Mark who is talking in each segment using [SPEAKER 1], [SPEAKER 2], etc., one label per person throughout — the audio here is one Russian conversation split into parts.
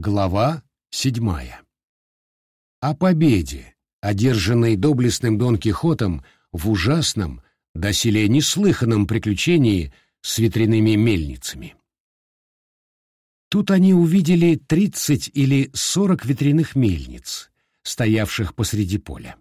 [SPEAKER 1] Глава седьмая. О победе, одержанной доблестным Дон Кихотом в ужасном, доселе неслыханном приключении с ветряными мельницами. Тут они увидели тридцать или сорок ветряных мельниц, стоявших посреди поля.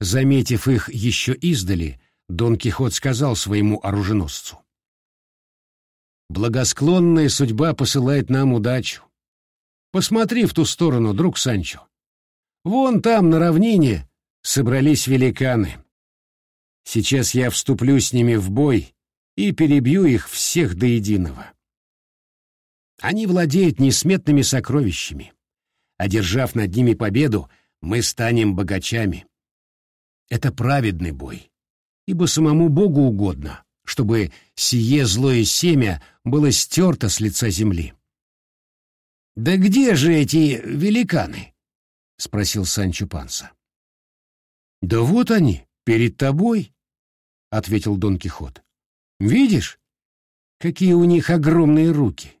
[SPEAKER 1] Заметив их еще издали, Дон Кихот сказал своему оруженосцу. «Благосклонная судьба посылает нам удачу. Посмотри в ту сторону, друг Санчо. Вон там, на равнине, собрались великаны. Сейчас я вступлю с ними в бой и перебью их всех до единого. Они владеют несметными сокровищами. Одержав над ними победу, мы станем богачами. Это праведный бой, ибо самому Богу угодно, чтобы сие злое семя было стерто с лица земли. «Да где же эти великаны?» — спросил Санчо Панса. «Да вот они, перед тобой», — ответил Дон Кихот. «Видишь, какие у них огромные руки?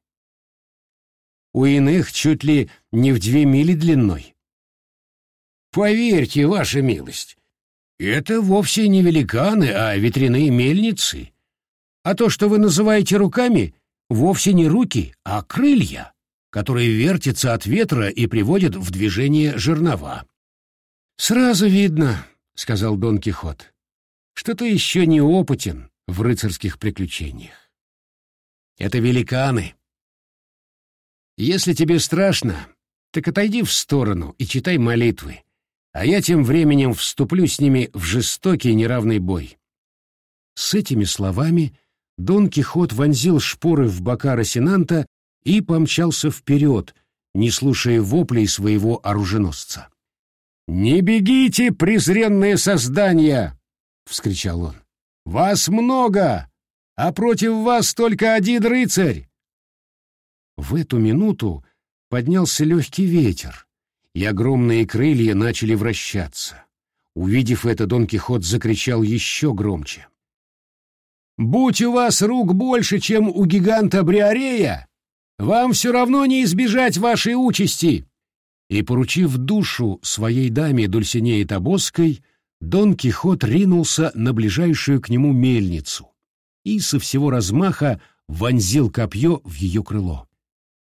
[SPEAKER 1] У иных чуть ли не в две мили длиной». «Поверьте, ваша милость, это вовсе не великаны, а ветряные мельницы. А то, что вы называете руками, вовсе не руки, а крылья» которые вертятся от ветра и приводят в движение жернова. «Сразу видно», — сказал Дон Кихот, — «что ты еще не опытен в рыцарских приключениях. Это великаны. Если тебе страшно, так отойди в сторону и читай молитвы, а я тем временем вступлю с ними в жестокий неравный бой». С этими словами Дон Кихот вонзил шпоры в бока Росинанта и помчался вперед, не слушая воплей своего оруженосца. «Не бегите, презренные создания!» — вскричал он. «Вас много, а против вас только один рыцарь!» В эту минуту поднялся легкий ветер, и огромные крылья начали вращаться. Увидев это, Дон Кихот закричал еще громче. «Будь у вас рук больше, чем у гиганта Бриарея, вам все равно не избежать вашей участи!» И, поручив душу своей даме Дульсинеи Табоской, Дон Кихот ринулся на ближайшую к нему мельницу и со всего размаха вонзил копье в ее крыло.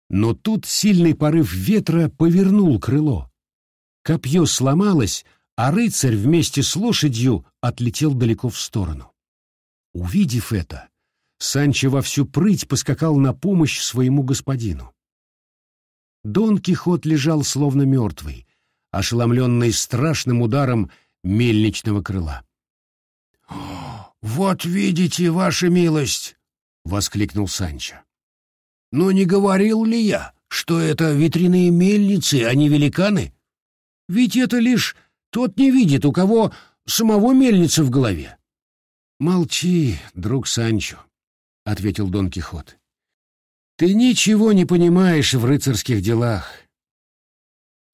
[SPEAKER 1] Но тут сильный порыв ветра повернул крыло. Копье сломалось, а рыцарь вместе с лошадью отлетел далеко в сторону. Увидев это, Санчо во всю прыть поскакал на помощь своему господину. Дон Кихот лежал словно мертвый, ошеломленный страшным ударом мельничного крыла. «Вот видите, ваша милость!» — воскликнул Санчо. «Но не говорил ли я, что это ветряные мельницы, а не великаны? Ведь это лишь тот не видит, у кого самого мельница в голове». «Молчи, друг Санчо», — ответил Дон Кихот. «Ты ничего не понимаешь в рыцарских делах.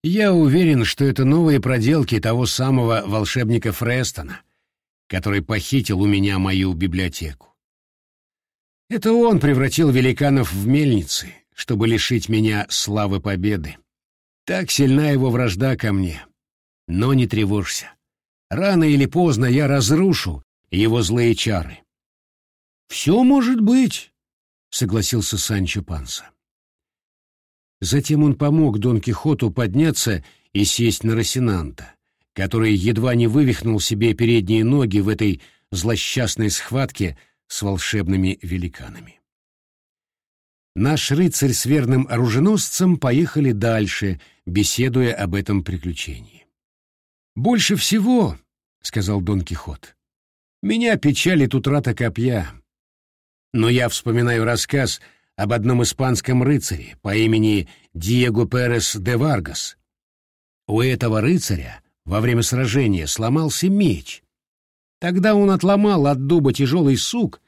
[SPEAKER 1] Я уверен, что это новые проделки того самого волшебника Фрестона, который похитил у меня мою библиотеку. Это он превратил великанов в мельницы, чтобы лишить меня славы победы. Так сильна его вражда ко мне. Но не тревожься. Рано или поздно я разрушу его злые чары. «Все может быть», — согласился Санчо Панса. Затем он помог Дон Кихоту подняться и сесть на Росинанта, который едва не вывихнул себе передние ноги в этой злосчастной схватке с волшебными великанами. Наш рыцарь с верным оруженосцем поехали дальше, беседуя об этом приключении. «Больше всего, — сказал Дон Кихот, — меня печалит утрата копья, но я вспоминаю рассказ об одном испанском рыцаре по имени Диего Перес де Варгас. У этого рыцаря во время сражения сломался меч. Тогда он отломал от дуба тяжелый сук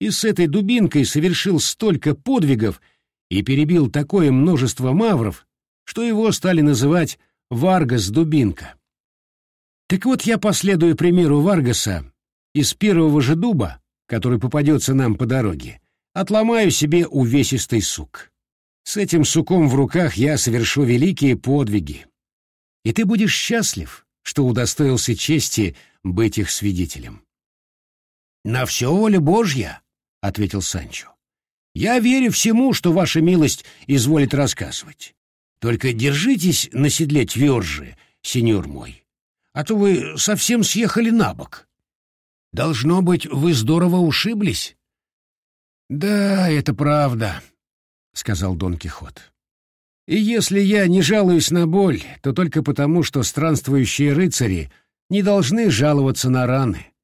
[SPEAKER 1] и с этой дубинкой совершил столько подвигов и перебил такое множество мавров, что его стали называть Варгас-дубинка. Так вот я последую примеру Варгаса из первого же дуба который попадется нам по дороге, отломаю себе увесистый сук. С этим суком в руках я совершу великие подвиги. И ты будешь счастлив, что удостоился чести быть их свидетелем. «На все воля Божья», — ответил Санчо. «Я верю всему, что ваша милость изволит рассказывать. Только держитесь на седле тверже, сеньор мой, а то вы совсем съехали на бок. Должно быть, вы здорово ушиблись». «Да, это правда», — сказал Дон Кихот. «И если я не жалуюсь на боль, то только потому, что странствующие рыцари не должны жаловаться на раны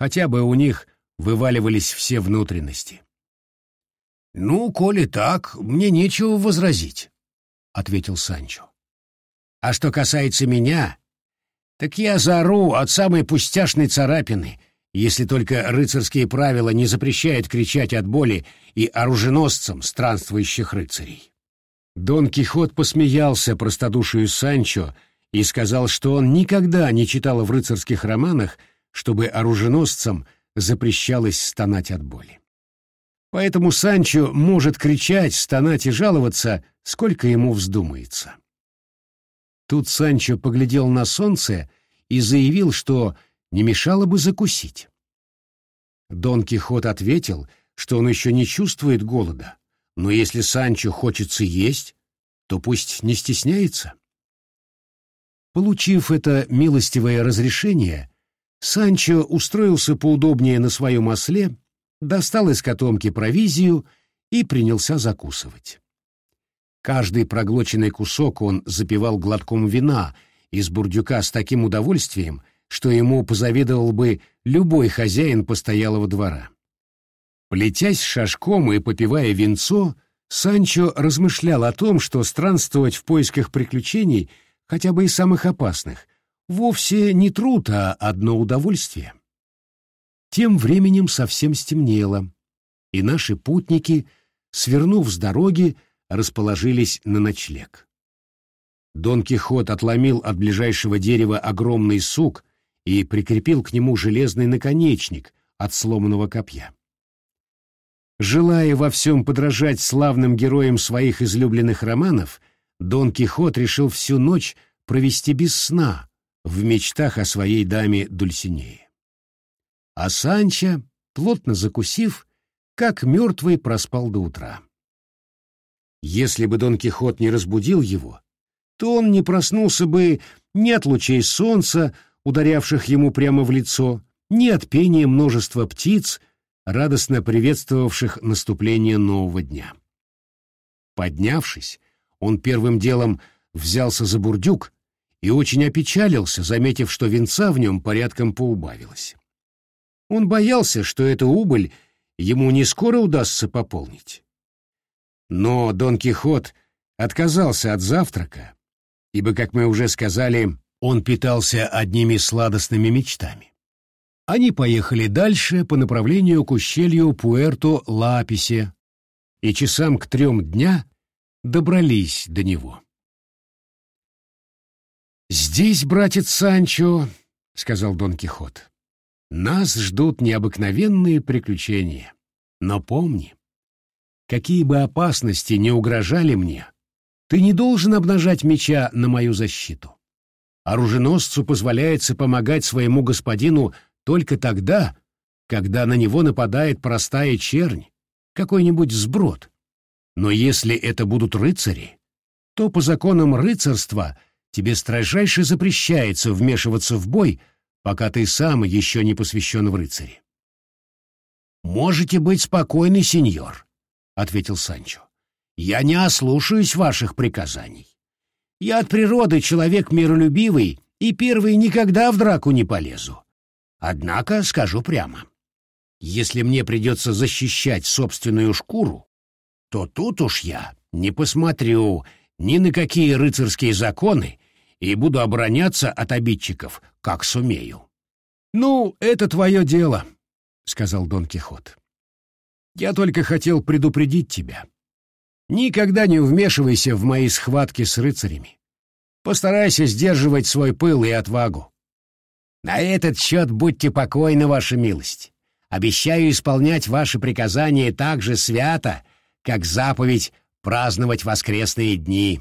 [SPEAKER 1] хотя бы у них вываливались все внутренности. «Ну, коли так, мне нечего возразить», — ответил Санчо. «А что касается меня, так я заору от самой пустяшной царапины, если только рыцарские правила не запрещают кричать от боли и оруженосцам странствующих рыцарей». Дон Кихот посмеялся простодушию Санчо и сказал, что он никогда не читал в рыцарских романах чтобы оруженосцам запрещалось стонать от боли. Поэтому Санчо может кричать, стонать и жаловаться, сколько ему вздумается. Тут Санчо поглядел на солнце и заявил, что не мешало бы закусить. Дон Кихот ответил, что он еще не чувствует голода, но если Санчо хочется есть, то пусть не стесняется. Получив это милостивое разрешение, Санчо устроился поудобнее на своем осле, достал из котомки провизию и принялся закусывать. Каждый проглоченный кусок он запивал глотком вина из бурдюка с таким удовольствием, что ему позавидовал бы любой хозяин постоялого двора. Плетясь шашком и попивая винцо, Санчо размышлял о том, что странствовать в поисках приключений, хотя бы и самых опасных, вовсе не труд, а одно удовольствие. Тем временем совсем стемнело, и наши путники, свернув с дороги, расположились на ночлег. Дон Кихот отломил от ближайшего дерева огромный сук и прикрепил к нему железный наконечник от сломанного копья. Желая во всем подражать славным героям своих излюбленных романов, Дон Кихот решил всю ночь провести без сна, в мечтах о своей даме Дульсинее. А Санчо, плотно закусив, как мертвый проспал до утра. Если бы Дон Кихот не разбудил его, то он не проснулся бы ни от лучей солнца, ударявших ему прямо в лицо, ни от пения множества птиц, радостно приветствовавших наступление нового дня. Поднявшись, он первым делом взялся за бурдюк, и очень опечалился, заметив, что венца в нем порядком поубавилось. Он боялся, что эту убыль ему не скоро удастся пополнить. Но Дон Кихот отказался от завтрака, ибо, как мы уже сказали, он питался одними сладостными мечтами. Они поехали дальше по направлению к ущелью Пуэрто-Лаписе и часам к трем дня добрались до него. «Здесь, братец Санчо, — сказал Дон Кихот, — нас ждут необыкновенные приключения. Но помни, какие бы опасности не угрожали мне, ты не должен обнажать меча на мою защиту. Оруженосцу позволяется помогать своему господину только тогда, когда на него нападает простая чернь, какой-нибудь сброд. Но если это будут рыцари, то по законам рыцарства — тебе строжайше запрещается вмешиваться в бой, пока ты сам еще не посвящен в рыцари. «Можете быть спокойны, сеньор», — ответил Санчо. «Я не ослушаюсь ваших приказаний. Я от природы человек миролюбивый и первый никогда в драку не полезу. Однако скажу прямо, если мне придется защищать собственную шкуру, то тут уж я не посмотрю ни на какие рыцарские законы и буду обороняться от обидчиков, как сумею. — Ну, это твое дело, — сказал Дон Кихот. — Я только хотел предупредить тебя. Никогда не вмешивайся в мои схватки с рыцарями. Постарайся сдерживать свой пыл и отвагу. На этот счет будьте покойны, ваша милость. Обещаю исполнять ваши приказания так же свято, как заповедь праздновать воскресные дни.